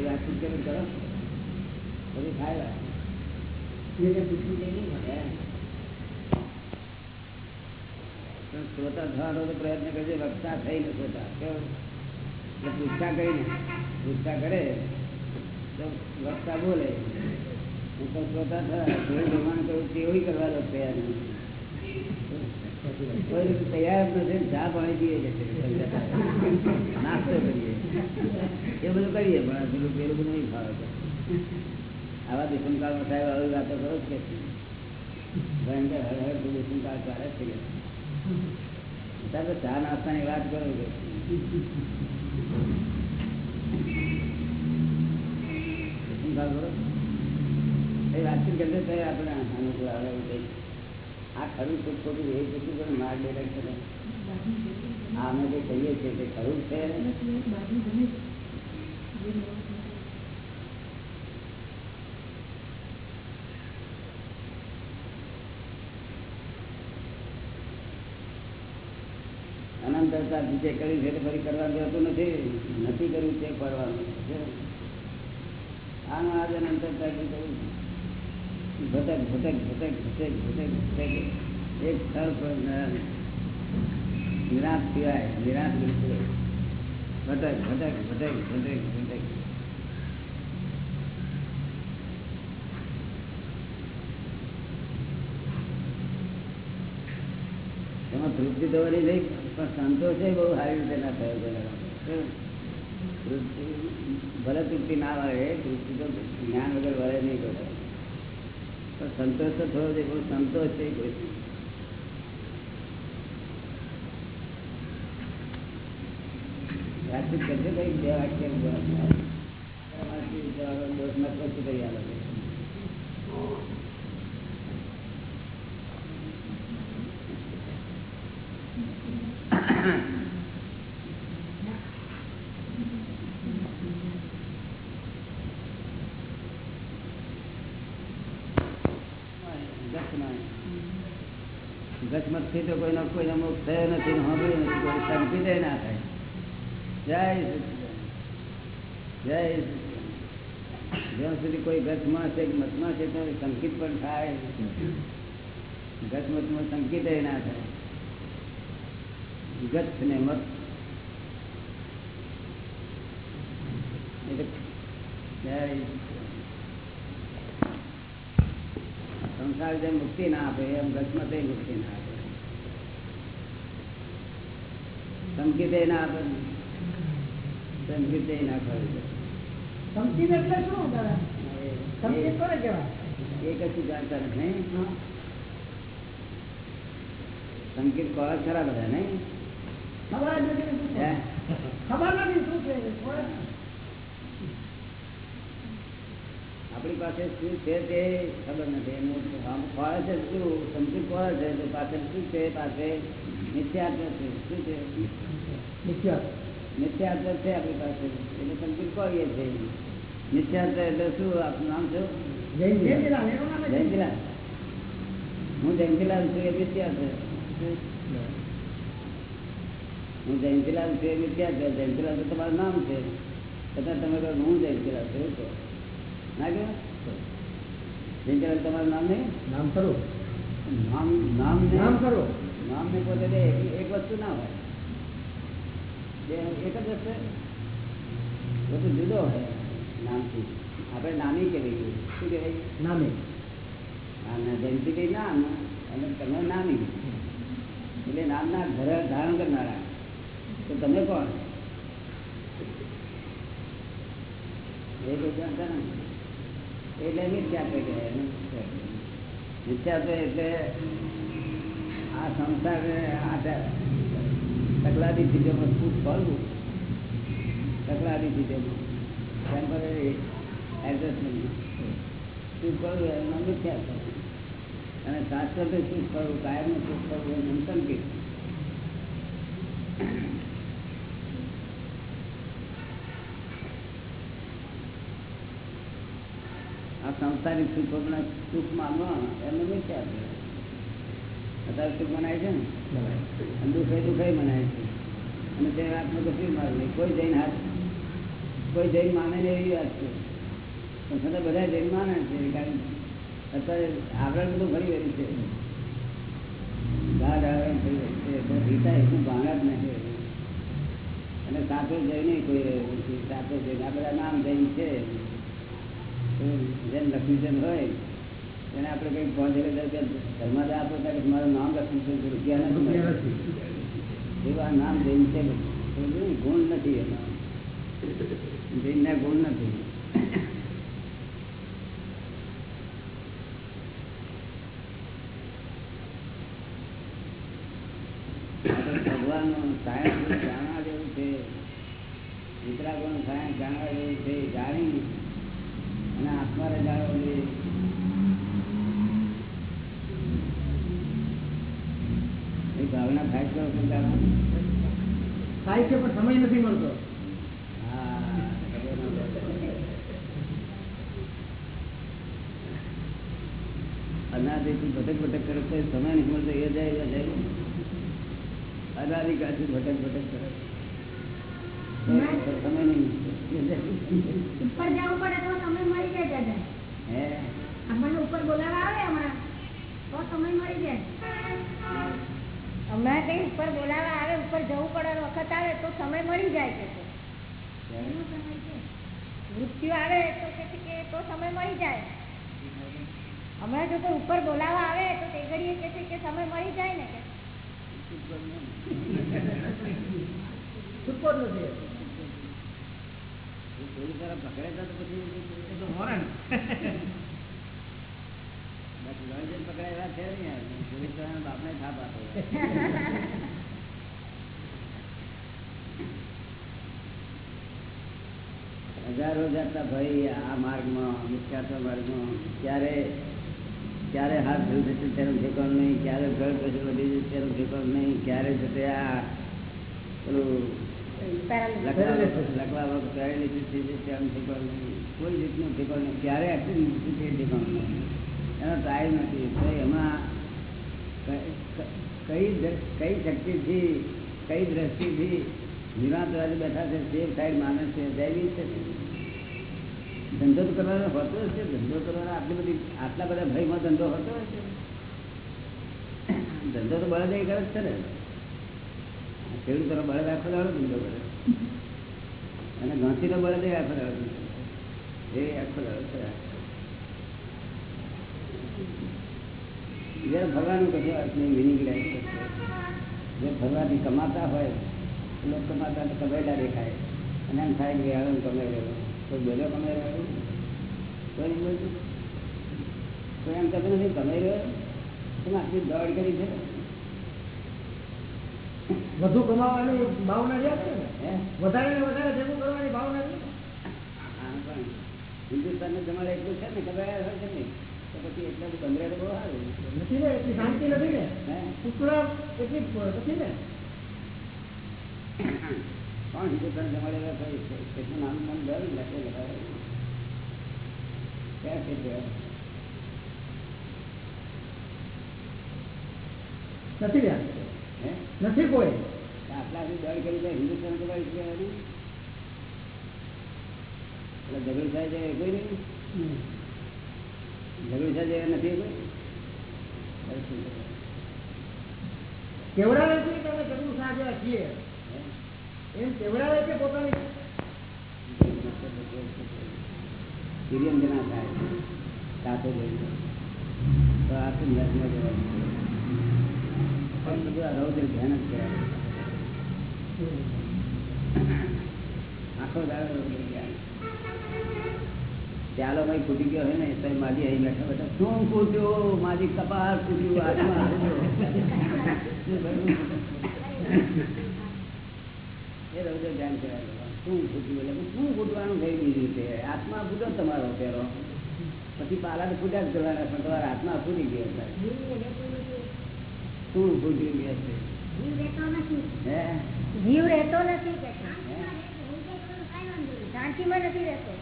એ વાતચીત કરી કરો? પછી થાય શ્રોતા થવાનો તો પ્રયત્ન કરજે, વક્તા થઈને શ્રોતા. કેવું એટલે પૂછતા કરીને પૂછતા કરે, તો વક્તા બોલે. હું તો શ્રોતા થયા ભગવાન કહ્યું તેવું કરવા દો તૈયાર નથી. તૈયાર નથી ચા પાણી પીએ નાસ્તો કરીએ. એ બધું કરીએ, પણ પેલું પેલું નહીં ફાવે આવા દુષ્મકાળમાં સાહેબ આવી વાતો કરો કે તો દુષ્મકાળ ચાલે જ ચા નાસ્તાની વાત કરો કે કરો એ વાતચીત કરશે તો આપણે અનુકૂળ આવે એવું કંઈ? આ ખરું છે ખોટું એ જતું પણ માર ડેરેક છે આ અમે જે કહીએ છીએ તે ખરું છે. અનંતરતા જે. કર્યું છે. તે ફરી કરવા જતું નથી. નથી કર્યું તે કરવાનું છે. આનું આજ અનંતરતા કર્યું ભટક ભટક ભટક ભટક ભટક ભટક. ભટક ભટક ભટક એમાં તૃપ્તિ થવાની નહીં પણ સંતોષ બહુ સારી રીતે ના થયો ભલે તૃપ્તિ ના આવે તૃપ્તિ તો જ્ઞાન વગર વળે નહીં પણ સંતોષ તો થયો છે કોઈ સંતોષ છે વાતચીત કરશે કઈ બે વાક્ય કોઈ અમુક થયો નથી સાંભળ્યું ના થાય. જય. જય. જ્યાં સુધી કોઈ ગતમાં છે, મતમાં છે, તો સંકિત પણ થાય. ગચમતમાં સંકિત ના થાય. ગત ને મત. સંસાર જેમ મુક્તિ ના આપે, એમ ગચમતે મુક્તિ ના આપે. સંકેતે ના આપે સંકેતે ના કરે સંકિત એટલે શું દાદા સંકિત કોને કહેવાય એ કશું જાણતા નથી સંકેત કોણ ખરા બધા નહીં ખબર જ નથી શું છે. હે? ખબર નથી શું છે કોને? આપણી પાસે શું છે તે ખબર નથી એનું આમ ફળ છે શું સંકેત કોણ છે તો પાછળ શું છે પાસે નિત્યાત્મ છે શું છે મિથ્યા. નિત્યાત્મ છે આપણી પાસે એટલે સંકેત કોઈએ છે નિત્યાત્મ એટલે શું આપનું નામ શું જૈન જયંતિલાલ, એનું નામ જ છે. જયંતિલાલ હું જયંતિલાલ છું એ મિથ્યા છે હું જયંતિલાલ છું એ મિથ્યા છે જયંતિલાલ તો તમારું નામ છે છતાં તમે કહો હું જયંતિલાલ છું એવું કહો ના કહો જયંતિલાલ તમારું નામ નહીં નામ ખરું નામ નામ ને નામ ખરું નામ ને પોતે બે એક- વસ્તુ ના હોય. બે એક જ વસ્તુ બધું જુદો હોય નામથી. આપણે નામી કહેવાય શું કહેવાય નામે. અને કઈ નામ અને તમે નામી. એટલે નામના ઘર ધારણ કરનારા. તો તમે કોણ? એ તો જાણતા એટલે મિથ્યા એટલે આ સંસાર તકલાદી ચીજોમાં શું ફરવું તકલાદી ચીજોમાં. Temporary adjustment. સુખ પડવું એમાં કરવું અને શાશ્વત શું કરવું કાયમ શું કરવું એનું સંકેત આ સંસારિક સુખોના સુખ માનવા એનું મિથ્યા છે અત્યારે સુખ મનાય છે ને? દુઃખ એ દુઃખ મનાય છે. અને તે આત્મ કશું મારું નહીં કોઈ જૈન હાથ કોઈ જૈન માને ને એવી વાત છે. પણ છતાં બધા જૈન માને છે કારણ અત્યારે આવરણ બધું ફરી રહ્યું છે. ગાઢ આવરણ ફરી રહ્યું છે. તો ગીતા એટલું ભાણા જ નથી અને સાચો જઈને કોઈ રહ્યું સાચો જઈને આ બધા નામ જૈન છે. તો જેમ લક્ષ્મીચંદ હોય એને આપણે કઈ હજાર ધર્માદા આપો ત્યારે મારું નામ લક્ષ્મીચંદ રૂપિયા નથી એવા નામ જૈન છે? ગુણ નથી એમાં જૈનના ગુણ નથી. ભગવાન સાયન્સ જાણવા જેવું છે વિતરાગોનું સાયન્સ જાણવા જેવું છે જાણી અને આત્માને જાણવા જોઈએ થાય છે પણ સમય નથી મળતો હા અનાદિથી ભટક ભટક કરે તો સમય નહીં મળતો એ જાય એ જાય અનાદિકાળથી ભટક ભટક કરે તો સમય નહીં મળતો. એ જાય. ઉપર જવું પડે તો સમય મળી જાય દાદા હે આપણને ઉપર બોલાવા આવે હમણાં તો સમય મળી જાય હમણાં કઈ ઉપર બોલાવા આવે ઉપર જવું પડે વખત આવે તો સમય મળી જાય છે એનો સમય છે મૃત્યુ આવે તો કે છે કે તો સમય મળી જાય હમણાં જો કોઈ ઉપર બોલાવા આવે તો તે ઘડીએ કે છે કે સમય મળી જાય ને કે છૂટકો જ નથી પોલીસવાળા પકડે તો પછી એ તો મોરાણ બાકી ગણજન પકડાય એવા છે નહીં યાર. પોલીસ વાળાના બાપને થાપ આપે હજારો જાતના ભાઈ આ માર્ગમાં ક્યારે ક્યારે હાથ ધોઈ જશે તેનું ઠેકાણ નહીં, ક્યારે ઘર પછી વધી જશે તેનું ઠેકાણ નહીં, ક્યારે જશે આ રીતનું ઠેકાણ નહીં. ક્યારે નહીં. એનો ટાઈમ નથી. તો એમાં કઈ કઈ શક્તિથી, કઈ દ્રષ્ટિથી નિરાંતવાદી બેઠા છે તે સાઈડ માને છે. જૈવિક છે ધંધો તો કરવાનો હોતો હશે ધંધો કરવાનો આટલી બધી, આટલા બધા ભયમાં ધંધો હોતો હશે ધંધો તો બળદ એ કરે છે ને. ખેડૂતોનો બળદ આખો દાડો ધંધો કરે. અને ઘાંસીનો બળદ એ આખો દાડો એ આખો દાડો કરે. જ્યારે ભગવાનનું કશું અર્થ નહીં વિનિગ્રહ જે ભગવાનથી કમાતા હોય લોકો કમાતા તો કમાયેલા દેખાય. અને એમ થાય કે હવે કમાઈ રહ્યો. કોઈ બોલ્યો કોઈ નહીં બોલતું કોઈ એમ કહેતું નથી કમાઈ રહ્યો તમે આટલી દોડ કરી છે? વધુ કમાવાની ભાવના છે ને વધારે ને વધારે ભેગું કરવાની ભાવના છે. ને? આમ પણ હિન્દુસ્તાનને તમારે એટલું છે ને હોય છે ને તો પછી એટલા બધું બહુ સારું નથી ને એટલી શાંતિ નથી ને. હે? એટલી નથી ને. કોણ હિન્દુસ્તાન જમાડેલા છે? કેટલું નાનું નામ દર લખે લખાવે ક્યાં છે નથી રહ્યા નથી કોઈ. આટલા સુધી દળ કરી જાય હિન્દુસ્તાન જમાડી છે એટલે ઝઘડું થાય છે કોઈ નહીં? ઝઘડું થાય છે નથી કોઈ? કેવડા? કેવડાવે છે કે અમે સાંજેલા છીએ? આખો ચાલો ભાઈ ફૂટી ગયો હોય ને, તો માજી અહીં બેઠા બેઠા, શું ફૂટ્યો? માજી કપાળ ફૂટ્યું આત્મા. એ રૌદ્ર ધ્યાન શું ફૂટ્યું એટલે શું ફૂટવાનું થઈ રીતે આત્મા ફૂટો તમારો પેલો. પછી પાલા તો ફૂટ્યા જ કરવાના પણ તમારા આત્મા ફૂટી ગયા હતા શું ફૂટી ગયા છે? જીવ રહેતો નથી રહેતો? નથી શાંતિમાં નથી રહેતો?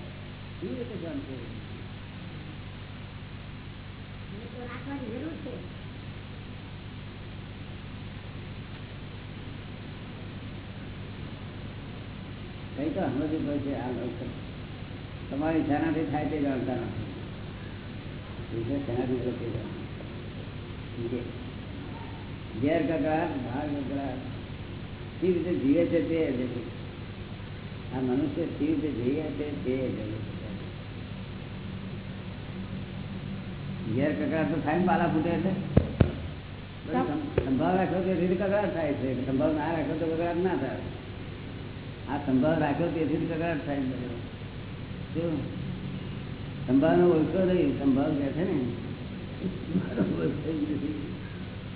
કેવી રીતે શાંતિ? રાખવાની જરૂર છે. કઈ તો સમજવું પડશે આ લોકો. તમારી શેનાથી થાય તે જાણતા નથી. બીજે શેનાથી થશે તે જાણતા. ઘેર કકડાટ ભાગ કકડાટ સી રીતે જીવે છે તે જગત આ મનુષ્ય સી રીતે જીવે છે તે જગત ઘેર કકડાટ તો થાય ને પાલા ફૂટે એટલે બધું સંભાવ રાખો તો રીતે કકડાટ થાય છે. સંભાવ ના રાખો તો કકડાટ ના થાય. આ સંભાવ રાખ્યો તેથી કકડાટ થાય. શું? સંભાવનો ઓળખો નહીં સંભાવ કે છે ને.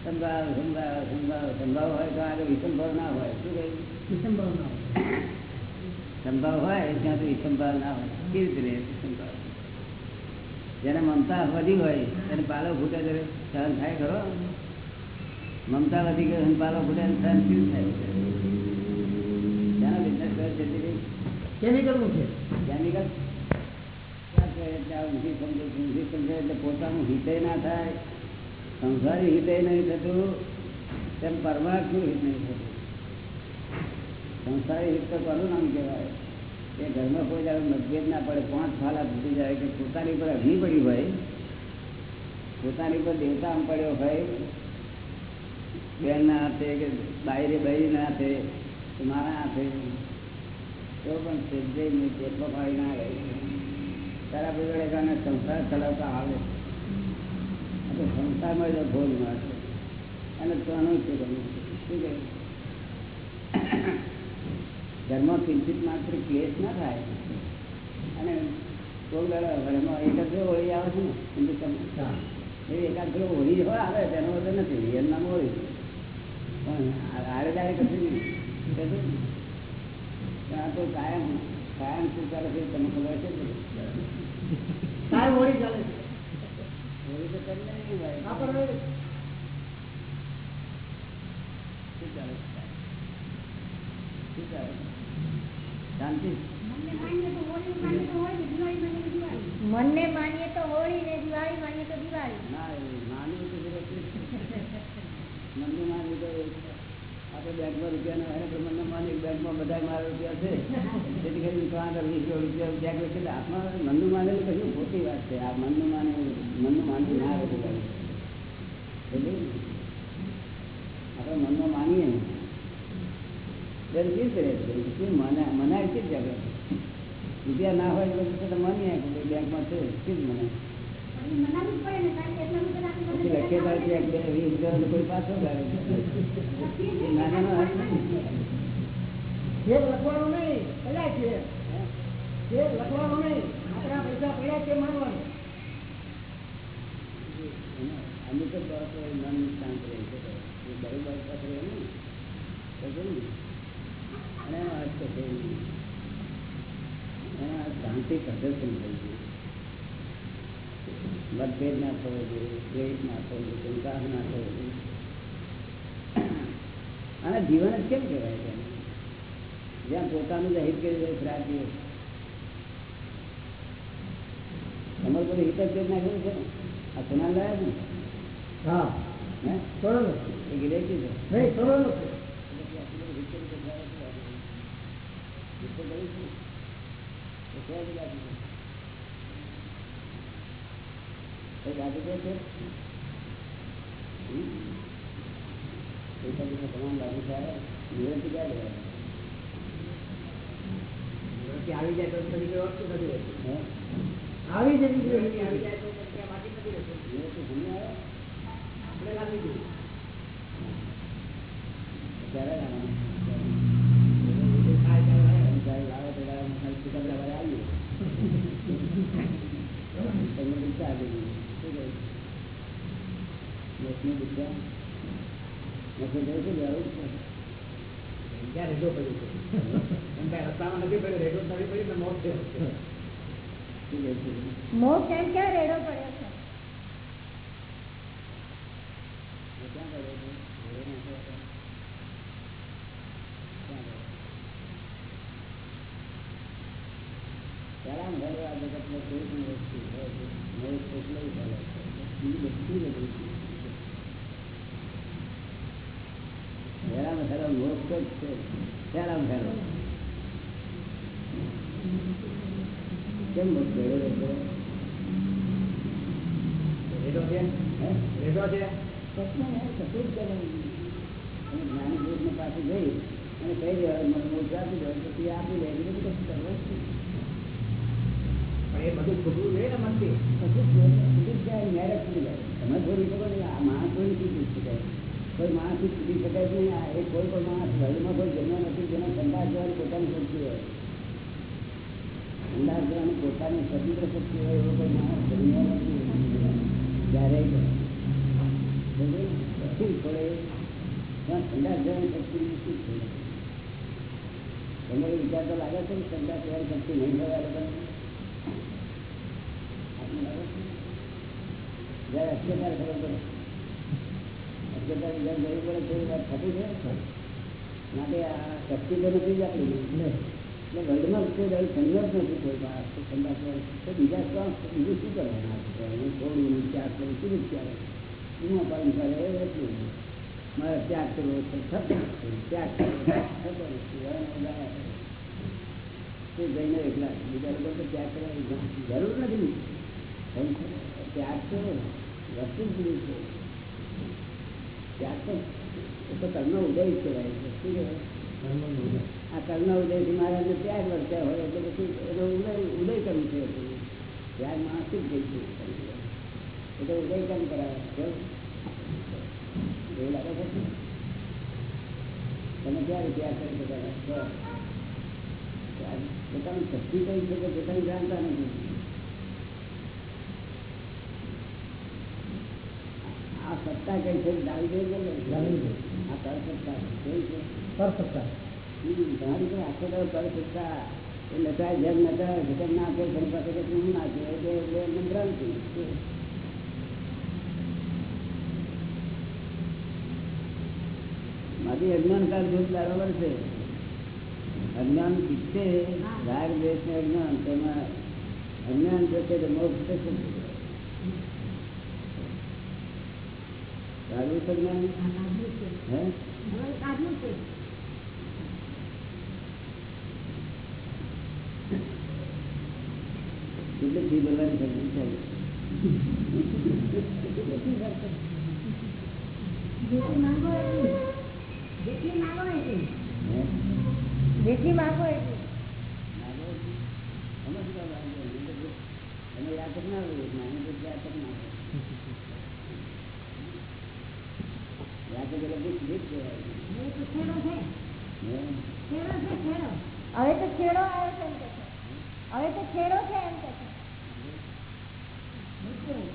સંભાવ સંભાવ સંભાવ સંભાવ હોય તો આગળ વિસંભાવ ના હોય. શું કહ્યું? વિસંભાવ ના હોય. સંભાવ હોય ત્યાં તો વિસંભાવ ના હોય. કેવી રીતે વિસંભાવ જેને મમતા વધી હોય તેને પાલો ફૂટે ત્યારે સહન થાય ખરો? મમતા વધી ગયો પાલો ફૂટે સહન કેવું થાય? બિઝનેસ કરે છે છે? કેમિકલ એટલે પોતાનું હિતય ના થાય. સંસારી હિતય નહીં થતું. તેમ પરમાર્થનું હિત નહીં થતું. સંસારી હિત તો કોનું નામ કહેવાય? એ ઘરમાં કોઈ જયારે મતભેદ ના પડે પાંચ ફાલા ફૂટી જાય કે પોતાની પર અગ્નિ પડી હોય પોતાની પર દેવતા આમ પડ્યો હોય બેન ના હાથે કે બાયરે બહેરી ના હાથે મારા હાથે તો પણ સિદ્ધે નહીં પેટમાં ના રહે. તારા બગડે કારણે સંસાર ચલાવતા આવે. તો સંસારમાં જ ભોલ મારે અને તનું છે ગમે શું કહે ઘરમાં કિંચિત માત્ર ક્લેશ ના થાય. અને કોઈ દાડા ઘરમાં એકાદ બે હોળી આવે છે ને હિન્દુસ્તાનમાં? એ એકાદ હોળી જ હોય આવે તેનો બધો નથી. એનું હોય. હોળી પણ આડે દાડે કશું નહીં. આ તો કાયમ કાયમ શું ચાલે છે તમને ખબર છે ને? કાંઈ હોળી ચાલે છે. હોળી તો તમને નહીં ભાઈ. આ શું ચાલે છે? શું ચાલે શાંતિ? મનને માનીએ તો હોળી માનીએ દિવાળી માનીએ તો દિવાળી. મનને માનીએ તો હોળી ને દિવાળી માનીએ તો ના. મનનું માનવું તો આપણે બેંકમાં રૂપિયા ના હોય માલિક બેંકમાં બધા મારા રૂપિયા છે. તેથી કરીને આગળ વીસ રૂપિયા બેંક એટલે આત્મા મનનું માને કહ્યું ખોટી વાત છે. આ મનનું માને મનનું માનવું ના રહેતું ભાઈ આપણે મનમાં માનીએ રહે છે? મને, મનાય છે જ રૂપિયા ના હોય તો માનીએ બેંકમાં છે શું જ મનાય? લખવાનું નહીં કદાચ છે લખવાનું નહીં આપણા પૈસા પડ્યા છે માનવાનું શાંત રહે છે એ બરોબર પાસે ને? અને એનો અર્થ છે શાંતિ પ્રદર્શન થઈ ગયું મતભેદ ના થવો જોઈએ દ્વેષ ના થવો જોઈએ ચિંતા ના થવો જોઈએ. અને જીવન જ કેમ કહેવાય છે? જ્યાં પોતાનું જ હિત કરી દે રાખીએ તમારું બધું હિત જ નાખ્યું છે ને? આ સુના લાયા છે હા. હે? સોનું એ ગિરેકી છે. નહીં બધું હિત કરી ક્યાં તો તમને તમામ લાગુ નિવૃત્તિ આવી જાય તો પછી કોઈ નથી રહેતી. આવી નિવૃત્તિ સમય આવે? આપણે લાગી જોઈએ ત્યારે લાવવાનું. થાય ત્યારે લાગે. ત્યારે લાવે તો લાવે, ખાલી છૂટા બધા આવીએ. તમને દીક્ષા આપી જવું છે, જવું રેડો પડ્યો પડ્યો પડ્યો? મોક્ષ એમ ક્યાં રેડો પડ્યો છે ક્યાં જગતમાં કોઈ વસ્તુ હોય છે. પહેલામાં પહેલો મોક્ષ જ છે. અને જ્ઞાની પાસે જઈ અને કહી દેવા મને આપી દો પછી આપી દે એટલે બધું પણ એ બધું ખુદવું જોઈએ ને મેરેજ છૂટી જાય તમે ને આ માણસ થોડી શકાય કોઈ માણસ છૂટી શકે જ નહીં આ એ કોઈ પણ માણસ ઘરમાં કોઈ જન્મ નથી, જેને સંદાસ જવાની પોતાની શક્તિ હોય અંદાજ જવાની પોતાની સ્વતંત્ર શક્તિ હોય એવો કોઈ માણસ જન્મ નથી નહીં. પછી પડે પણ સંદાસ જવાની શક્તિ તમને એ વિચાર તો લાગે છે ને સંદાસ જવાની શક્તિ નહીં થવા લોકોને? છે? જ્યારે અત્યાચાર ખબર પડે અત્યાચાર જેમ જરૂર પડે તે વાત થતી છે માટે આ શક્તિ તો નથી. જ સંઘર્ષ નથી કોઈ માણસ તો બીજા શું બીજું શું કરવાના થોડું ત્યાગ કરું શું ત્યારે એમાં પાલન કરે એટલું મારે ત્યાગ કરવો છે થતો ત્યાગ કરવો બીજા લોકો તો જરૂર નથી ત્યાગ તો વસ્તુ જ ત્યાગ તો એ છે શું કહેવાય આ એટલે પછી એનો ઉદય ઉદય કર્મ છે. ત્યાગ માણસ જ ગઈ છે એ તો ઉદય કર્મ કરાવે કેવું એવું લાગે છે તમે ક્યારે ત્યાગ કરી શકાય પોતાની શક્તિ કઈ છે પોતાની જાણતા નથી આ સત્તા કઈ છે? જાણી જોઈએ કે આ સત્તા છે. કર સત્તા. તમારી પાસે આખો દાડો કર સત્તા. એ નચાય જેમ નચાય જગત ના આપે ઘણી પાસે કે હું નાચે એટલે એટલે એમને ભ્રાંતિ મારી અજ્ઞાન કાળ બરાબર છે અજ્ઞાન શીખશે રાગ દેશ ને અજ્ઞાન. તેમાં અજ્ઞાન જશે તો મોક્ષ થશે. સારું છે જ્ઞાન હે? ફી ભરવાની ખર્ચી છે એટલી જેટલી માંગો એટલી હે જેટલી માંગો એટલી યાદ ના હોય અમે તો યાદ જ ના હોય યાદ જ એટલે ભીખ ભીખ કહેવાય. હવે તો છેડો હવે આવ્યો છે હવે તો છે એમ કે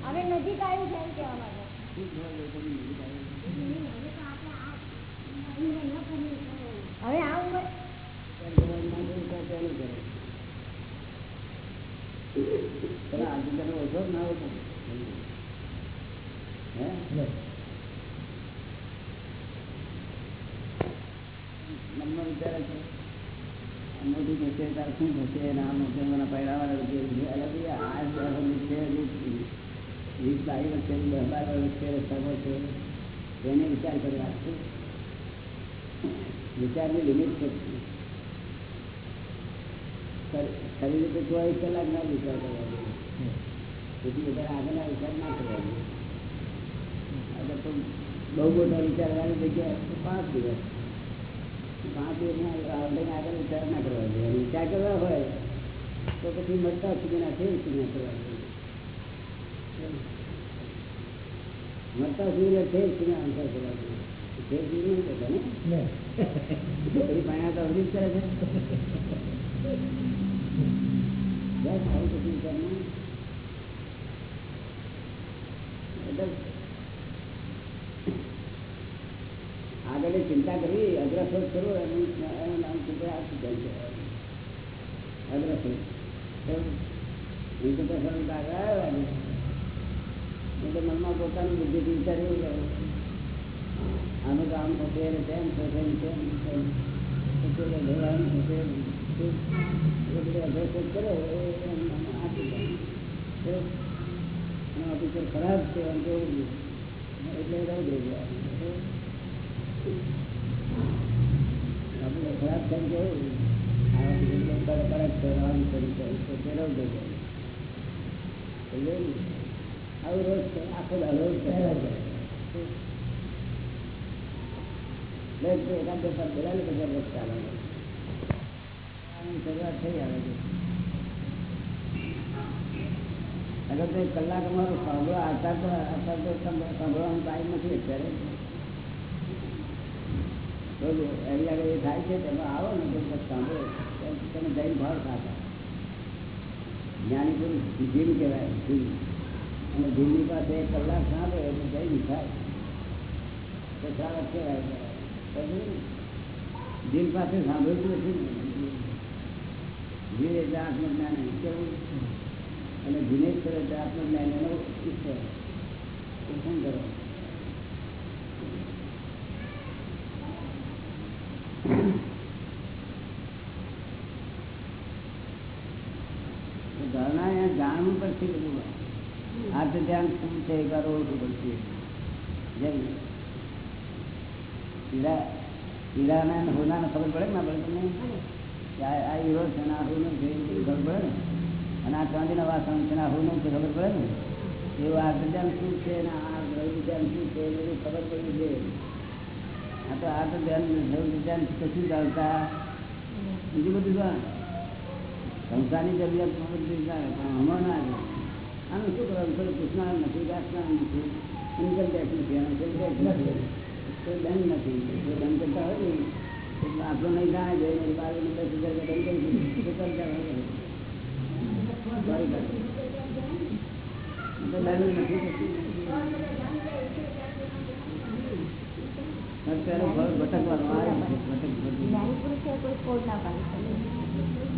હવે નજીક આવ્યું છે એમ માંગે. હવે આ ઉંમર. આજે તમે ઓછો ના ઓછો હે? વિચારે કરી રાખશે વિચારની લિમિટ છે. ચોવીસ કલાક ના વિચાર કરવા જોઈએ. તેથી બધા આગળના વિચાર ના કરવા જોઈએ. આગળ તો બહુ મોટા વિચાર વાળી પાંચ દિવસ. પાંચ દિવસમાં આગળ ના કરવા જોઈએ વિચાર કરવા તો પછી મળતા સુધીના ફેર સુધીના કરવા જોઈએ મળતા સુધીના ફેર સુધીના અંતર કરવા જોઈએ સુધી નહીં કરતા ને બધી પાયા તો કરે છે આગળ ચિંતા કરવી અગ્રસર કરો, એનું એનું નામ ચિંતા આપી જાય છે અગ્રસર એ તો સરળ આગળ આવ્યા ને એ તો મનમાં પોતાની બુદ્ધિ વિચાર એવું કરે આનું કામ થશે ને તેમ થશે ને તેમ ભગવાન થશે એ બધું અગ્રસર કરે, એ આપી જાય ખરાબ છે, એમ કેવું એટલે રહી ગયા આપણે ખરાબ બધું કડક કડક કરવાનું શરૂ કર્યું તો રોજ રોજ કર્યા કરે. એકાદ બે પાક બોલાવે પછી આપણે ચાલવાનું. થઈ આવે છે અગર તો કલાક અમારો સાંભળો આચાર તો આચાર તો સાંભ- સાંભળવાનો ટાઈમ નથી અત્યારે એની આગળ એ થાય છે, તેમાં આવો ને તો સાંભળો. તમે જૈન ભાવ ખાતા જ્ઞાની પુરુષ જીમ કહેવાય અને જીમની પાસે એક કલાક સાંભળે એટલે જૈન થાય. તો સારા કહેવાય જીમ પાસે સાંભળતું નથી જીવ એટલે આત્મજ્ઞાન કેવું અને દિનેશ્વર એટલે આત્મજ્ઞાન એનો ઈશ્વર કરો ધારણા એ જાણવું પડશે બધું આ તો ધ્યાન શું છે, એ કરો ઓળખવું પડશે. હીરા હીરાના ને હોના ખબર પડે ને આપણે તમને? આ હીરો છે ને આ હોનું છે ખબર પડે ને? અને આ ચાંદીના વાસણ છે ને આ હોનું છે, ખબર પડે ને? એવું આ ધ્યાન શું છે ને આ ધ્યાન શું છે, એ બધું ખબર પડવી જોઈએ આ તો આ ધ્યાન ધ્યાન કશું ચાલતા બીજું બધું જાણ સંસારની જરૂરિયાત પણ હમણાં ના જાણે આનું શું કરવાનું? થોડું પૂછનાર નથી ગાંઠનાર નથી. ઇન્કમ ટેક્સ નથી સેલ ટેક્સ નથી. કોઈ દંડ નથી. જો દંડ કરતા હોય ને, એટલે આપણો નહીં જાણે જાય ને બાવીસ દસ હજાર દંડ કરી દીધું તો હોય દંડ નથી ભટકવાનું આવે ભટક ભટક.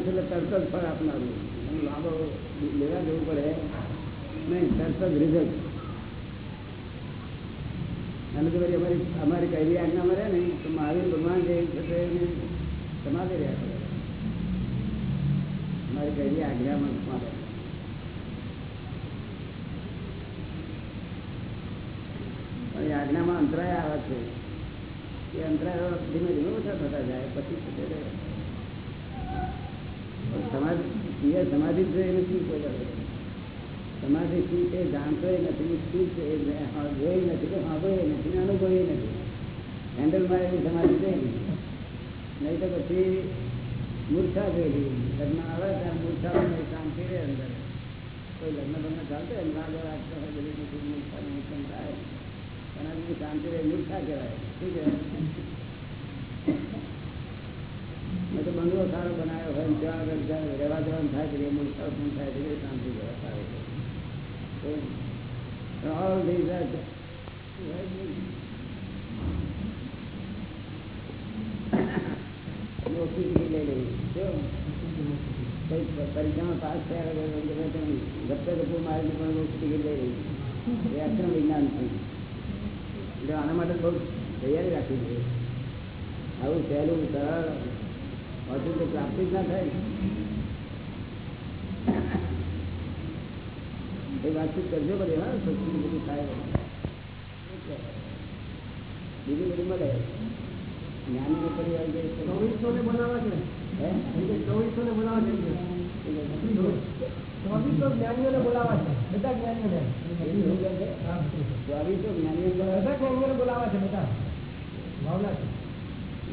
સાયન્સ છે એટલે તરત જ ફળ આપનારું. લાભો લેવા જવું પડે. નહીં, તરત જ રિઝલ્ટ અને તો પછી અમારી અમારી કઈ આજ્ઞામાં રહે ને, તો મહાવીર ભગવાન જે છે સમાધિ રહ્યા કરે. અમારી કઈ આજ્ઞામાં સમાધિ પણ એ આજ્ઞામાં અંતરાય આવે છે. એ અંતરાય ધીમે ધીમે ઓછા થતા જાય, પછી સમાધિ સમાધિ શું છે જાણતો નથી, શું છે જોઈ નથી સાંભળે નથી અનુભવી નથી. હેન્ડલ મારેલી સમાધિ જોઈ નહીં. તો પછી મૂર્છા થયેલી. લગ્ન આવે ત્યાં મૂર્છા કામ રહે અંદર. કોઈ લગ્ન તમને ચાલતો ના આગળ આજતો હોય થાય. એના શાંતિ મૂર્છા કહેવાય. શું કહેવાય? તો બંગલો સારો બનાવ્યો હોય ત્યાં આગળ જ્યાં રહેવા જવાનું થાય છે મૂર્છા પણ થાય છે શાંતિ કહેવાય સારી છે. લઈ લેવી એ અક્રમ વિજ્ઞાન છે. આના માટે બહુ તૈયારી રાખવી જોઈએ. આવું સહેલું, સરળ હોતું તો પ્રાપ્તિ ના થાય. એ વાતચીત કરજો બધે હા સંસ્કૃતિ બધું થાય. બીજું બધું મળે. જ્ઞાની નો પરિવાર જે ચોવીસો ને બોલાવા છે. ચોવીસો ને બનાવે છે. ચોવીસો જ્ઞાનીઓને બોલાવા છે. બધા જ્ઞાનીઓને? ચોવીસો જ્ઞાનીઓ બધા જ્ઞાનીઓને બોલાવા છે બધા. ભાવના છે.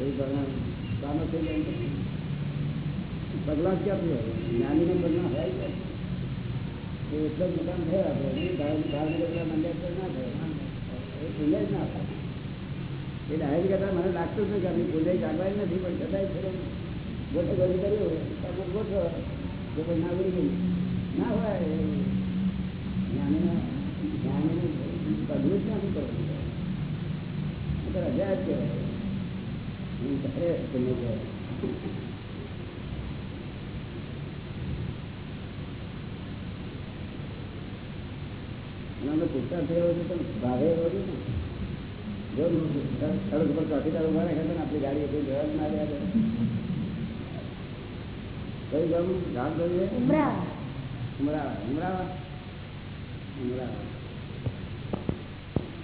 એ ભગવાન કામ થઈ જાય ને. પગલાં ક્યાંથી હોય જ્ઞાનીને પગલાં હોય છે. એ એટલો જ મકાન થયા ભાવનગર ના થાય. એ ભૂલે જ ના થાય. એ ડાયરી કરતા મને લાગતું જ નથી. ભૂલે જાગવાની નથી, પણ છતાંય છે ગોઠે ગોઠે કર્યું તમે ગોઠવો જો કોઈ ના ઉડી ગયું. ના હોય જ્ઞાનીના જ્ઞાની પગલું જ નથી કરવું રજા જ કહેવાય. હું ઘરે અમે પૂછતા થયો છે તો ભાવે એવો ને જો સડક પર ચોકીદાર ઊભા રાખે ને આપણી ગાડી કોઈ જવા ના રહ્યા છે કઈ ગામ? ગામ કયું છે? ઉમરાવા. ઉમરાવા. ઉમરાવા?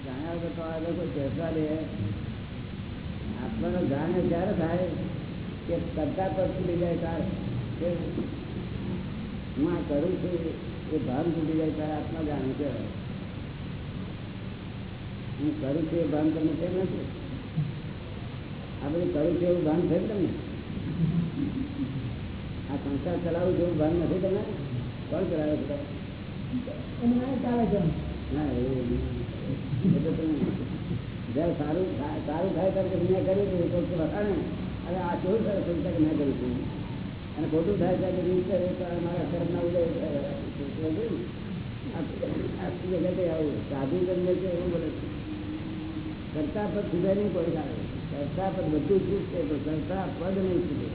જાણ્યા વગર તો આ લોકો ચર્ચા લે આત્માનો જાણે ત્યારે થાય કે કરતા પર લઈ જાય ત્યારે કે હું આ કરું છું એ ભાન તૂટી જાય ત્યારે આત્મા જાણે કહેવાય હું કરું છું એ ભાન તમને કેમ નથી આ બધું કરું છું એવું ભાન થયું તમને? આ સંસાર ચલાવું એવું ભાન નથી તમને કોણ ચલાવે છે? નહીં. જ્યારે સારું સારું થાય ત્યારે મેં કર્યું હતું તો તો વખાણે અરે આ કેવું સરસ કે મેં કર્યું હતું અને ખોટું થાય ત્યારે કે કરે તો મારા શરમના ઉદય સાધુ તમને છે એવું બોલે છે. કરતા પદ છૂટે નહીં કોઈ કાળે કરતા પદ બધું છૂટશે તો કરતા પદ નહીં છૂટે.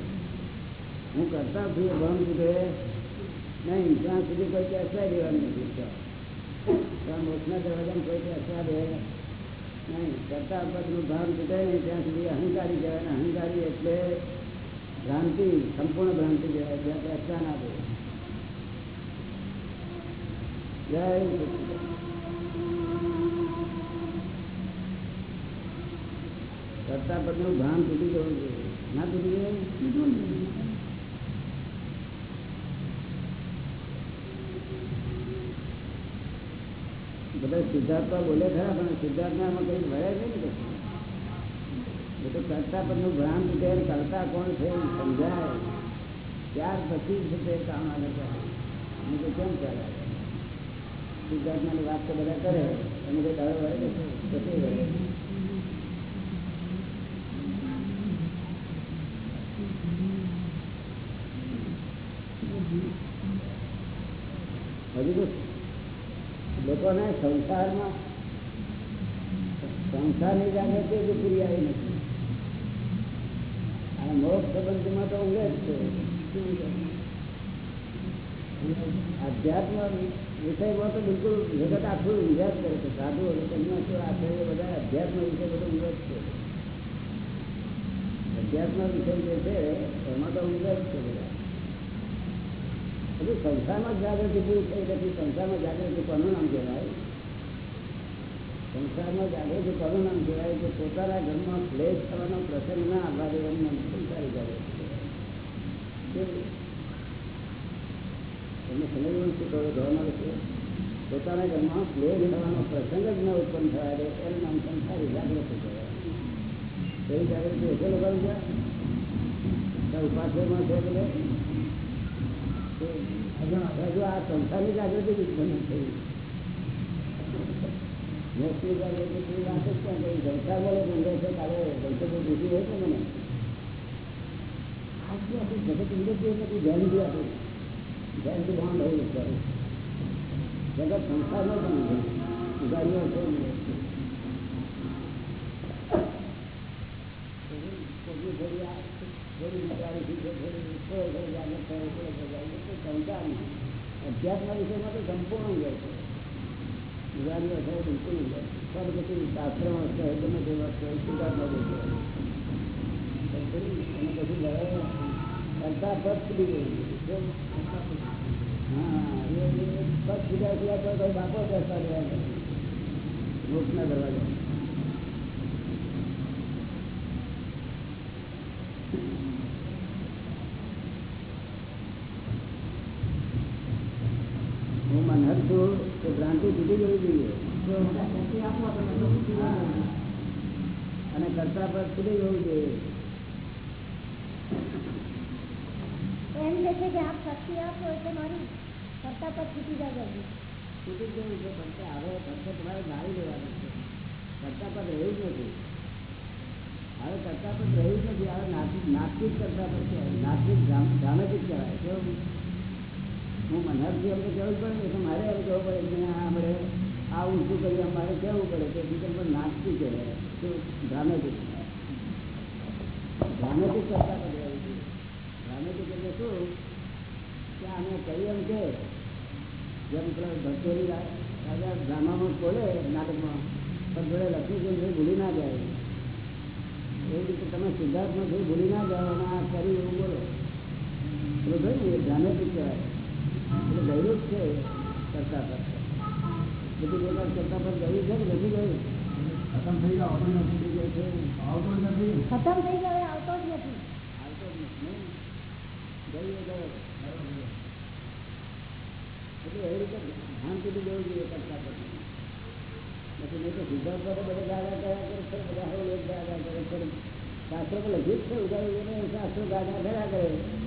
હું કરતા છું ભંગ છૂટે નહીં ત્યાં સુધી કોઈ ચર્ચા દેવાની નથી ત્યાં મોક્ષના દરવાજામાં કોઈ ચર્ચા દે નહીં, કરતા પદનું ભાન છૂટે નહીં, ત્યાં સુધી અહંકારી કહેવાય અહંકારી એટલે ભ્રાંતિ, સંપૂર્ણ ભ્રાંતિ કહેવાય, જ્યાં ચર્ચા ના દે જય સચ્ચિદાનંદ. કરતા પદનું ભાન તૂટી જવું જોઈએ ના તૂટી જાય બધા સિદ્ધાર્થમાં બોલે ખરા પણ સિદ્ધાર્થમાં આમાં કઈ ભરાય નહીં ને કશું. એ તો કરતા પદનું ભ્રાંત તૂટે ને કરતા કોણ છે એ સમજાય ત્યાર પછી જ તે કામ આગળ ચાલે નહીં તો કેમ ચાલે સિદ્ધાર્થની વાત તો બધા કરે એમાં કઈ દાડો વળે કે કશું વળે તો લોકોને સંસારમાં સંસારની જાગૃતિ હજુ પૂરી આવી નથી. અને મોક્ષ સંબંધમાં તો ઊંઘે જ છે. અધ્યાત્મ વિષયમાં તો બિલકુલ જગત આખું ઊંઘ્યા જ કરે છે. સાધુ તેમના શું આચાર્ય બધા અધ્યાત્મ વિષય બધો ઊંઘે જ છે. અધ્યાત્મ વિષય જે છે, એમાં તો ઊંઘે જ છે બધા. હજુ સંસારમાં જાગૃતિ પૂરી થઈ નથી સંસારમાં જાગૃતિ કોનું નામ કહેવાય? સંસારમાં જાગૃતિ કોનું નામ કહેવાય કે પોતાના ઘરમાં ક્લેશ થવાનો પ્રસંગ ના દે નામ સંસારી જાગૃતિ? તમને સમજવાનું શું કહો ધોરણ છે પોતાના ઘરમાં ક્લેશ થવાનો પ્રસંગ જ ન ઉત્પન્ન થયા છે એનું નામ સંસારી જાગૃતિ કહેવાય. એવી જાગૃતિ હશે લોકોને ત્યાં? ઉપાસમાં છે એટલે? આ સંસારની જાગૃતિ ઉત્પન્ન થઈ મોક્ષની જાગૃતિ વાત બોલે ઊંઘે છે કાલે સંસાર પૂછી હોય છે મને આટલું આખું જગત ઊંઘે છે નથી ધ્યાન બી આપું ધ્યાન બી ભાન હોય જગત સંસારમાં પણ ઊંઘે છે ઉગાડીઓ છે ઊંઘે છે થોડી થોડી આ થોડી વિચારી છે થાય અધ્યાત્મ વિષયમાં તો સંપૂર્ણ ઊંઘે છે ગુજરાતી છે બિલકુલ છે પણ પછી શાસ્ત્રમાં છે ગમે તે વસ્તુ સુધારમાં જશે અને પછી લડાઈ હા એ પદ સિવાય તો કોઈ બાપો કરતા રહ્યા નથી મોક્ષના દરવાજા હું મનહર છું કે ભ્રાંતિ જવી જોઈએ અને કરતા પર છૂટી જવું જોઈએ. એમ કહે છે કે આપ શક્તિ આપો એટલે મારી. કરતા પર છૂટી જાય છૂટી જવું છે પણ આવે હવે તમારે ગાળી લેવાનું છે. કરતા પર રહ્યું જ નથી. હવે કરતા પર રહ્યું જ નથી હવે નાસ્તિક કરતા પણ કહેવાય નાસ્તિક જ કહેવાય. કેવું? હું મનહરથી અમને કહેવું પડે તો મારે એમ કહેવું પડે કે આપણે આ ઊંચું કરીએ મારે કહેવું પડે કે બીજા પણ નાસ્તી કહેવાય તો ડ્રામેટિક ડ્રામેટિક કરતા રહેવું જોઈએ ડ્રામેટિક એટલે શું? કે આને કહીએ એમ કે, જેમ પેલા ભક્તોની રાજા ડ્રામામાં બોલે નાટકમાં, પણ જોડે લક્ષ્મીચંદ્ર ભૂલી ના જાય. એ રીતે તમે સિદ્ધાર્થમાં ભૂલી ના જાઓ અને આ કરી એવું બોલો. ભાઈ ને ડ્રામેટિક કહેવાય. એટલે ગયેલું જ છે કરતા પર. બધું પ્રકાર કરતા પર ગયું છે ને ગયું ખતમ થઈ ગયો આવતો નથી. થઈ ગયું છે. આવતો જ નથી. ખતમ થઈ ગયો આવતો જ નથી. આવતો જ નથી. ગયું ગયો. એટલે એવી રીતે શાંતિથી જવું જોઈએ કરતા પછી નહીં તો સિદ્ધાર્થ પર બધા ગાળા કર્યા કરે છે બધા એક ગાળા કરે છે. શાસ્ત્રો પર લખ્યું છે ઉગાડી શાસ્ત્રો ગાળા ભેગા કરે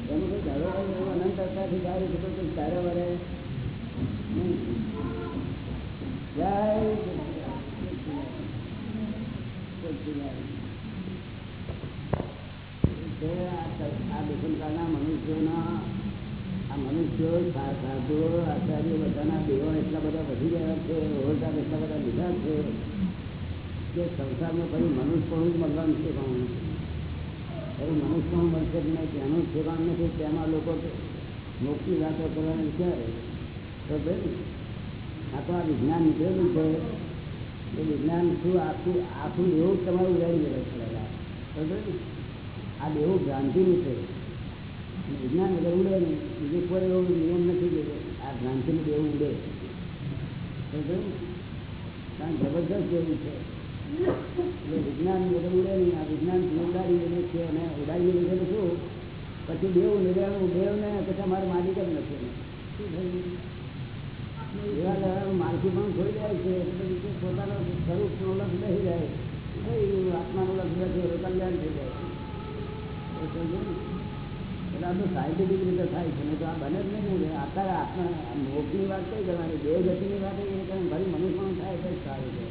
એનું કોઈ ધારો અનંત અવતારથી ગાયું છે તો કોઈ તારે વરે આ મનુષ્યો સાધુઓ આચાર્યો બધાના દેવો એટલા બધા વધી ગયા છે ઓળખાણ એટલા બધા લીધા છે કે સંસારમાં ફરી મનુષ્ય પણ મળવાનું છે પણ ફરી મનુષ્ય પણ મળશે જ નહીં તેનું ઠેકાણ નથી તેમાં લોકો મોક્ષની વાતો કરવાની વિચારે તો ભાઈ, આ તો આ વિજ્ઞાન નીકળેલું છે. એ વિજ્ઞાન શું આખું આખું એવું તમારું ઉડાવી ગયેલું છે. સમજો આ દેવું ભ્રાંતિનું છે. વિજ્ઞાન વગર ઉડે નહીં. બીજું કોઈ એવો નિયમ નથી કે આ ભ્રાંતિનું દેવું ઉડે. ને? કારણ જબરદસ્ત જેવું છે. વિજ્ઞાન વગર નહીં આ વિજ્ઞાન ઉડાડી છે અને ઉડાડી લીધેલું શું? પછી બેવ નિર્યાણું બેવ ને પછી મારે માલિક જ નથી માલકી પણ ખોઈ જાય છે. પોતાનો સ્વરૂપનું લક્ષ નહીં જાય આત્માનું લક્ષ નથી કલ્યાણ થઈ જાય? એટલે આ તો સાયન્ટિફિક રીતે થાય છે. તો આ બને જ નહીં અત્યારે આત્મા મોગની વાત કઈ કરવાની બે ગતિની વાત કઈ કરે ફરી મનુષ્યપણું થાય તો સારું છે.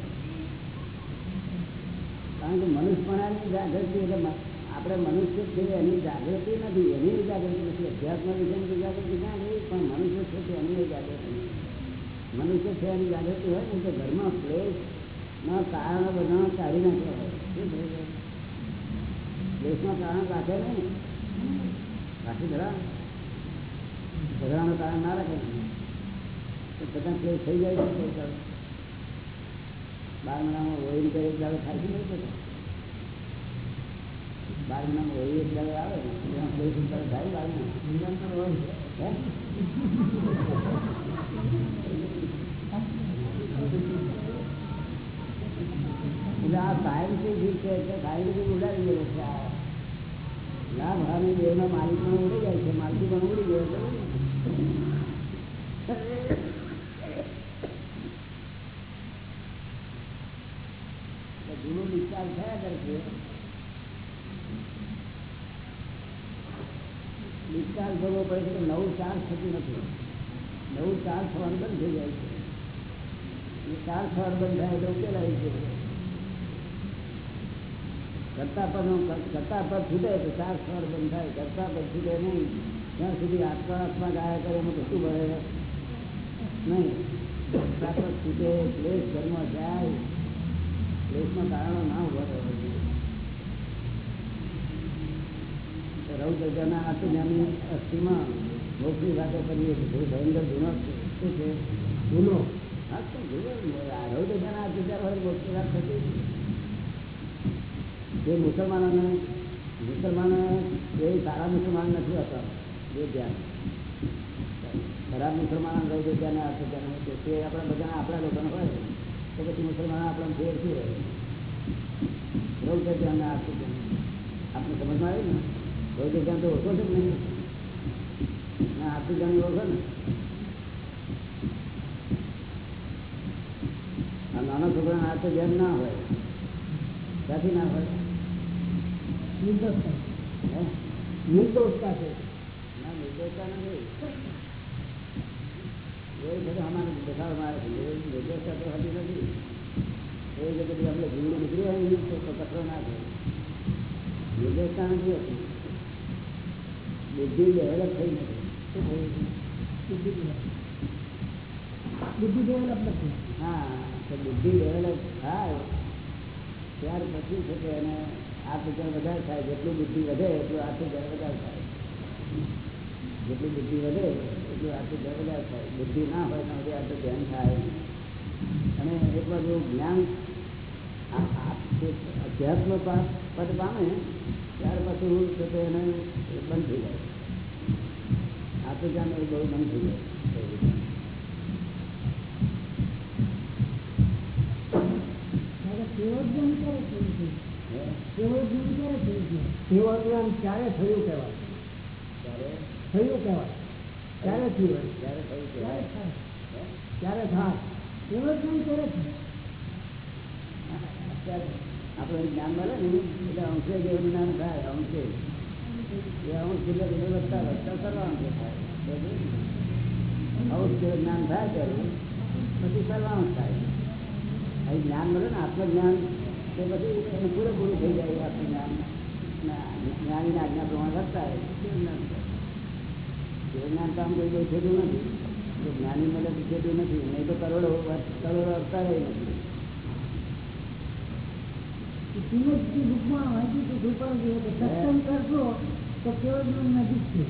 કારણ કે મનુષ્યપણાની જાગૃતિ એટલે આપણે મનુષ્ય છે એની જાગૃતિ નથી, એની જાગૃતિ નથી. અધ્યાત્મ વિષયની જાગૃતિ ના રહી? પણ મનુષ્ય છે તે એની જાગૃતિ મનુષ્ય છે એની જાગૃતિ હોય ને તો ઘરમાં પ્લેસમાં ના કારણો બધા કાઢી નાખ્યા હોય. શું થઈ ક્લેશમાં કારણ રાખે નહીં. રાખી ધરા ઝઘડાનું કારણ ના રાખે. બધા પ્લેસ થઈ જાય છે. બાર મહિનામાં હોળી કરે એક દાડો થાય છે નહીં બધા. બાર મહિનામાં હોળી એક દાડો આવે ને. ક્લેશ એક થાય બાર નિરંતર હોય આ છે એટલે ઉડાડી ગયો છે આ. લાભ હાનિ દેવના માલિક પણ ઉડી જાય છે. માલકી પણ ઉડી ગયો છે એટલે જૂનો નિકાલ થયા કરશે નિકાલ થવો પડે છે કે નવું ચાર્જ થતું નથી. નવું ચાર્જ થવાનું બંધ થઈ જાય છે. એ ચાર્જ થવાનું બંધ થાય એટલે ઉકેલાય છે. કરતા પર કરતા પર છૂટે તો ચાર્જ થવાનું બંધ થાય. કરતા પર છૂટે નહીં. ત્યાં સુધી આત્મા આત્મા ગાયા કરે એમાં કશું ભરે? નહીં. કરતા પર છૂટે, ક્લેશ ઘરમાં જાય. ક્લેશમાં કારણો ના ઊભા થવા જોઈએ રૌ દર્જાના આત્મજ્ઞાની અસ્થિમાં ભોગની વાતો કરીએ છીએ બહુ ભયંકર ગુનો છે? ગુનો? હા, તો રૌ દર્જાના આત્મજાર થતી જે મુસલમાનોને, મુસલમાનો એ સારા મુસલમાન નથી હોતા. એ ધ્યાન. ખરાબ મુસલમાનો રૌ દર્જાના આત્મજ્ઞાન હોય તે આપણા બધા આપણા લોકોને હોય. તો પછી મુસલમાનો આપણને ફેર શું રહે? રૌ દર્જાના આત્મજ્ઞાન આપણે સમજમાં આવ્યું ને? કોઈ જગ્યા તો ઓળખો છો નહીં? ના આટલું જાણી ઓળખો ને? આ નાના છોકરાના હાથ જેમ ના હોય. ક્યાંથી ના હોય? નિર્દોષતા નિર્દોષતા છે. ના નિર્દોષતા નથી. એ બધું અમારે દેખાડ મારે છે. એ નિર્દોષતા તો હતી નથી. એ રીતે આપણે જીવડું નીકળી હોય તો કચરો ના થાય. નિર્દેશતા નથી હોતું. બુદ્ધિ ડેવલપ થઈ નથી? બુદ્ધિ ડેવલપ નથી. હા તો બુદ્ધિ ડેવલપ થાય. ત્યાર પછી છે કે એને આત્મજ્ઞાન વધારે થાય. જેટલું બુદ્ધિ વધે એટલું આત્મજ્ઞાન વધારે થાય. જેટલી બુદ્ધિ વધે એટલું આત્મજ્ઞાન વધારે થાય. બુદ્ધિ ના હોય તો આત્મજ્ઞાન થાય. નહીં. અને એક બાજુ જ્ઞાન અધ્યાત્મ પદ પામે ત્યાર પછી છે તે એને બંધ થઈ જાય. આત્મજ્ઞાન એ બહુ બંધ થઈ જાય. ત્યારે કેવો જ્ઞાન ક્યારે થયું છે? હે? છે? કહેવાય? થયું કહેવાય. ક્યારે થયું ક્યારે થયું ક્યારે થાય? ક્યારે થાય? કેવો જ્ઞાન ક્યારે થાય? આપણે જ્ઞાન મળે ને, એટલે અંશે જેવું જ્ઞાન થાય, અંશે. એ અંશ એટલે ધીરે વધતા વધતા સર્વાંશ થાય બરોબર ને? અંશ જેવું જ્ઞાન થાય ત્યારે, પછી સર્વાંશ થાય. અહીં જ્ઞાન મળે ને, આત્મજ્ઞાન, તો પછી એનું પૂરેપૂરું થઈ જાય આત્મજ્ઞાન. ના- જ્ઞાનીના આજ્ઞા પ્રમાણે વધતા કેવું જ્ઞાન થાય? કેવું જ્ઞાન કામ કોઈ કોઈ છેટું નથી. જો જ્ઞાની મળે છેટું નથી. નહીં તો કરોડો કરોડો કરોડો અવતારે નથી. બુકમાં વાંચ્યું હતું કૃપાળુજીએ સત્સંગ કરશો તો કેવો જ્ઞાન નજીક છે.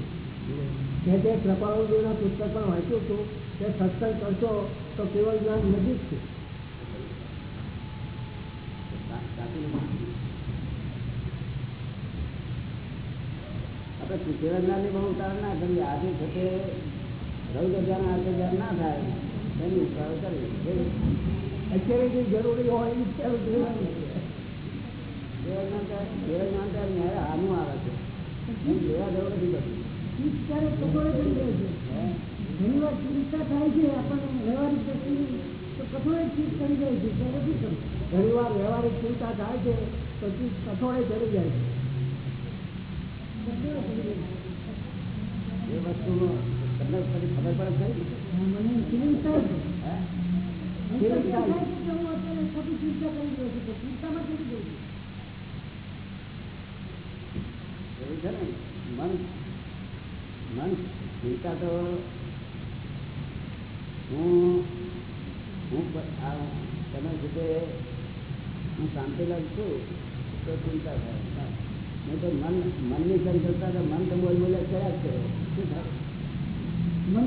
કે તે કૃપાળુજીના પુસ્તક પણ વાંચ્યું હતું કે સત્સંગ કરશો તો કેવળ જ્ઞાન નજીક છે. આપણે કેવળનાની બહુ ઉતાર ના કરીએ. આજે તે રૌદ્ર ધ્યાન આર્થ ધ્યાન ના થાય એની ઉતાર કરવી અત્યારે જે જરૂરી હોય એ ન્યાય આવે છે લેવા જવું નથી? ઘણી વાર ચિંતા થાય છે આપણને વ્યવહારિક તો કઠોળે ચીજ કરી જાય છે ત્યારે શું કરવું ઘણી વાર વ્યવહારિક ચિંતા થાય છે તો ચીજ કઠોળે ચડી જાય છે કઠોળે ચડી જાય છે. એ વસ્તુનો તમને ખબર પડે ખરી મને feeling થાય છે હે? feeling થાય છે કે હું અત્યારે ખોટી ચિંતા કરી રહ્યો છું તો ચિંતામાં ચડી ગયો છું એવું છે ને મન મન ચિંતા તો હું હું તમે છે તે હું શાંતિલાલ છું તો ચિંતા થાય નહીં તો મન મનની સંકલ્પતા તો મન તો બોલ કર્યા જ કરે શું થાય? મન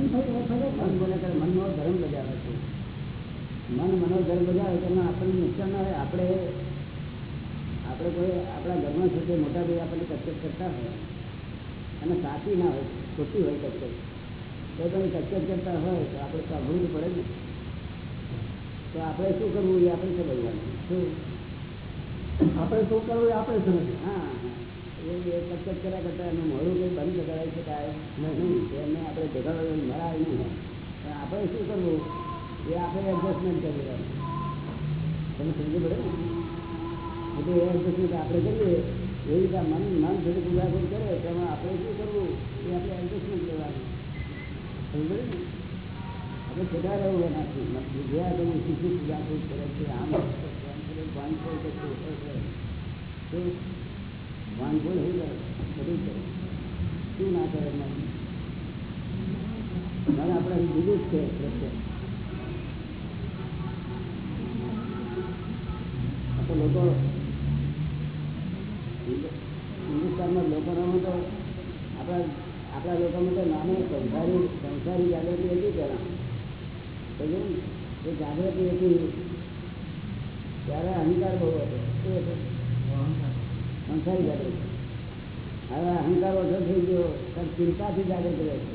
મન બોલે કરે મનનો ધર્મ બજાવે છે. મન મનો ધર્મ બજાવે તો આપણને નુકસાન ના હોય આપણે આપણે કોઈ આપણા ઘરમાં છે તે મોટા ભાઈ આપણને કચકચ કરતા હોય અને સાચી ના હોય ખોટી હોય કચકચ તમે કરતા હોય તો આપણે સાંભળવું પડે ને. તો આપણે શું કરવું એ આપણે સમજવાનું. શું? આપણે શું કરવું એ આપણે સમજવું હા એ એ કર્યા કરતા એનું મોડું કંઈ બંધ કરાવી શકાય. નહીં. એને આપણે ભેગા મરાય નહીં. પણ આપણે શું કરવું? એ આપણે એડજસ્ટમેન્ટ કરી લેવાનું. તમે સમજી પડે ને? એટલે એ એડજસ્ટમેન્ટ આપણે કરીએ એવી રીતે મન મન થોડી પૂજા કરે તેમાં આપણે શું કરવું? એ આપણે એડજસ્ટમેન્ટ લેવાનું સમજ પડે ને આપણે બધા રહેવું એનાથી મત- જે આ તમે શીખી કરે આમ કરે છે, તો કરે શું કરે બધું કરે શું ના કરે મન આપણે બીજું જ છે લોકો હિન્દુ- હિન્દુસ્તાનમાં લોકોનામાં તો આપણા આપણા લોકોમાં તો નામે સંસારી સંસારી જાગૃતિ હતી પહેલાં સમજ્યું ને? એ જાગૃતિ હતી ત્યારે અહંકાર બહુ હતો. શું હતો? સંસારી જાગૃતિ. હવે અહંકાર ઓછો થઈ ગયો ત્યારે ચિંતાથી જાગૃત રહે છે.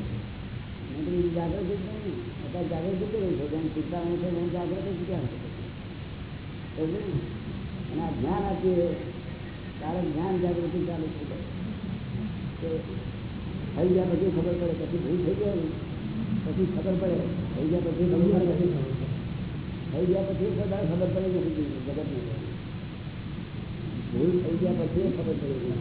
જાગૃતિ જ નહીં. જાગૃતિ કેવી છે? જેમ ચિંતા નહીં છે એમ જાગૃતિ જ ક્યાં છે? અને આ જ્ઞાન આપીએ, ત્યારે જ્ઞાન જાગૃતિ ચાલુ થઈ જાય. થઈ ગયા પછી ખબર પડે, પછી ભૂલ થઈ જાય પછી ખબર પડે, થઈ ગયા પછી ખબર પડે થઈ ગયા પછી બધા ખબર પડી નથી જગતને. ભૂલ થઈ ગયા પછી ખબર પડી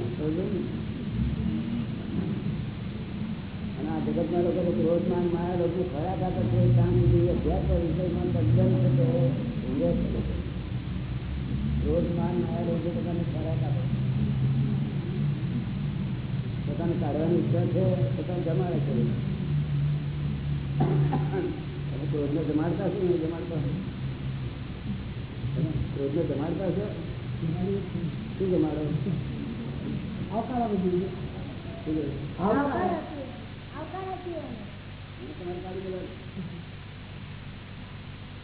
અને આ જગતના લોકો ક્રોધમાન માયા લોકો ખરા ખાતર છે કામ અધ્યાત્મ વિષયમાં તદ્દન છે ક્રોધમાન માયા લોકો પોતાને ખરા ખાતર પોતાને કાઢવાની ઈચ્છા છે, પોતાને જમાડે છે. ક્રોધને જમાડતા ને જમાડતા છે ક્રોધને જમાડતા છે શું જમાડો આવકાર આપી દીધી. શું કહે? આવકાર આવકાર હતી. આવકાર હતી એને. એને તમારે કાઢી દેવાનું.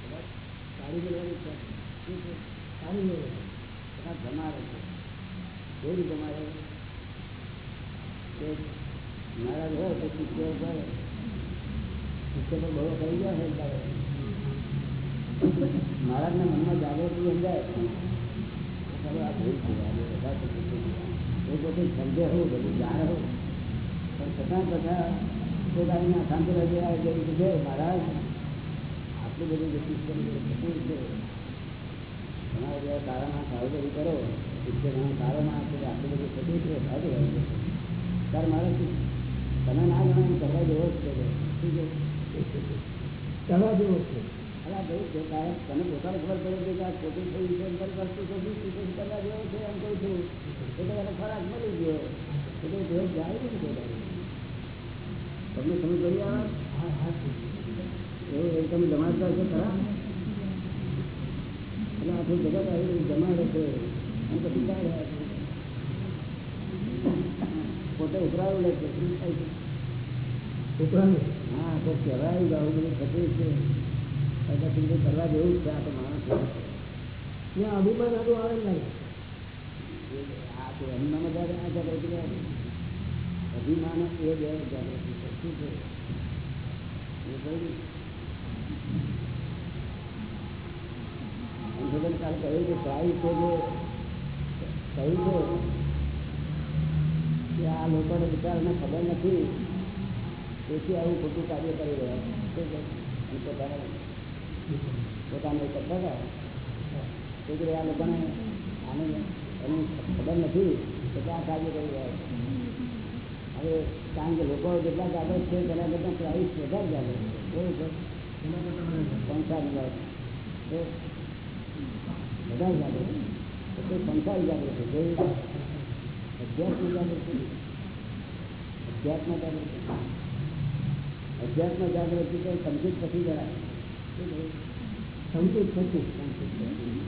કદાચ કાઢી દેવાની ઈચ્છા છે. શું છે? કાઢી લેવો. કદાચ જમાડે છે કેવી રીતે જમાડે કે મહારાજ હોય તો શિષ્ય ઉપર શિષ્ય પર બહુ કરી ગયા હોય ત્યારે મહારાજના મનમાં જાગૃતિ સમજાય બધા. એ પોતે સમજે હોવું બધું જાણે હોવું પણ છતાં બધા પોતાની શાંતિ રહી ગયા જે રીતે મહારાજ બધું જે શિષ્ય થતું બધું કરો શિક્ષણ સારામાં કે આટલું બધું થતું છે ત્યારે મારે તમે ના ગણો કરવા જેવો જ છે, શું છે? છે. તને પોતાને ખબર પડે કે આ ખોટી થઈ છે એમ વસ્તુ ખોટી શિક્ષણ કરવા જેવો છે એમ કહું છું એટલે એને ખોરાક મળી ગયો. એટલે ભેદ જાય નહીં તમને સમજ પડી આવે એવું તમે જમાડતા છો ખરા? એટલે આખું જગત આવી જમાડે છે. અને પછી કાંઈ પોતે ઉતરાવું લે છે. શું થાય છે? છોકરાને હા તો કહેવાયું આવું બધું થતું છે. અને કરવા જેવું છે, આ તો માણસ ત્યાં અભિમાન હતું આવે ને આ તો એમના મજા આ જાગૃતિ. અભિમાન એ બે જાગૃતિ શું છે? એ કહ્યું સંશોધન કાલ કહ્યું કે છે જે કહ્યું છે કે આ લોકોને વિચારને ખબર નથી, તેથી આવું ખોટું કાર્ય કરી રહ્યા છે. પોતાના પોતાને કરતા હતા તો કે આ લોકોને આને એની ખબર નથી એટલે આ કાર્ય કરી રહ્યા છે. હવે કારણ કે લોકો જેટલા જાગૃત છે, તેના કરતાં પ્રાઇસ વધારે જાગૃત છે. કેવું છે? સંસારની વાત તો વધારે જાગૃત. એટલે સંસારી જાગૃત છે. કેવી અધ્યાત્મ જાગૃતિ અધ્યાત્મ જાગૃતિ અધ્યાત્મ જાગૃતિ તો સંકિત પછી જણાય. શું કહ્યું? સંકેત થતું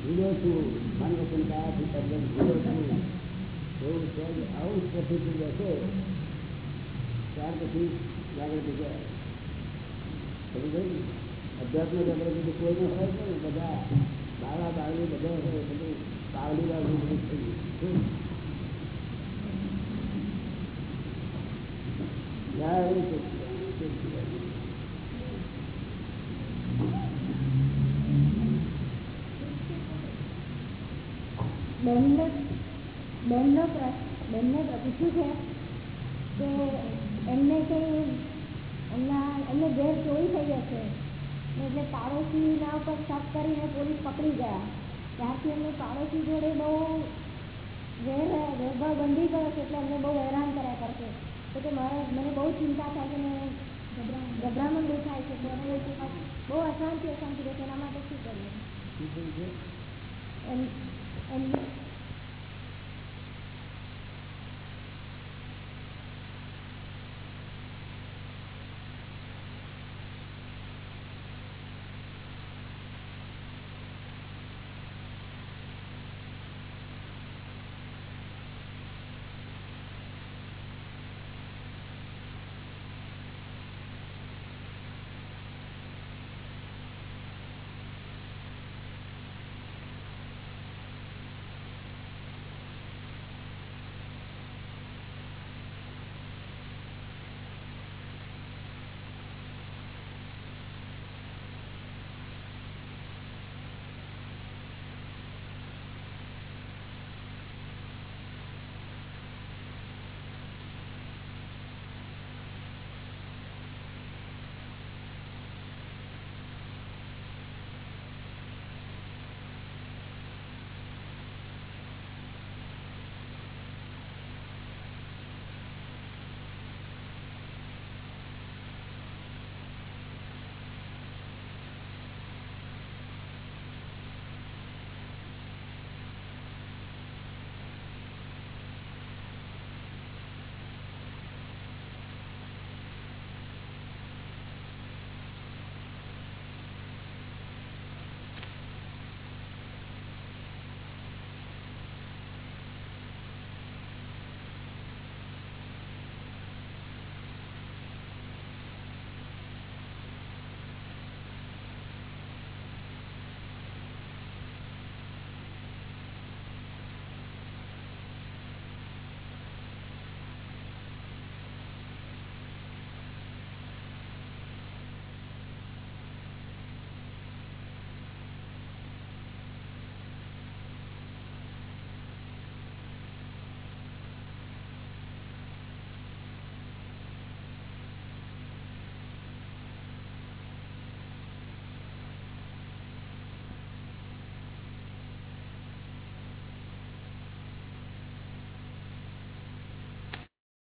ભૂલો છું મન વચન કાયાથી તદ્દન ભૂલો છું એવું છે જ. આવું જ પ્રતિકૂળ રહેશે ત્યાર પછી જાગૃતિ કહેવાય સમજ પડી ને? અધ્યાત્મ જાગૃતિ તો કોઈ ન હોય જ નહીં બધા બાળા બાળવી બધા હોય બધું પાવલી વાળું બધું થઈ ગયું શું? જય બેનને બેનનો પ્રશ્ન બેનને પૂછ્યું છે કે એમને કંઈ એમના એમને ઘેર ચોરી થઈ જશે છે. એટલે પાડોશીના ઉપર શક કરીને પોલીસ પકડી ગયા. ત્યારથી એમને પાડોશી જોડે બહુ વેર વેરભાવ બંધી ગયો છે એટલે એમને બહુ હેરાન કર્યા કરશે તો કે મારે મને બહુ ચિંતા થાય છે મને ગભરામણ બહુ થાય છે. એને બહુ અશાંતિ અશાંતિ રહે છે. એના માટે શું કરવું શું થયું છે? એમ એમ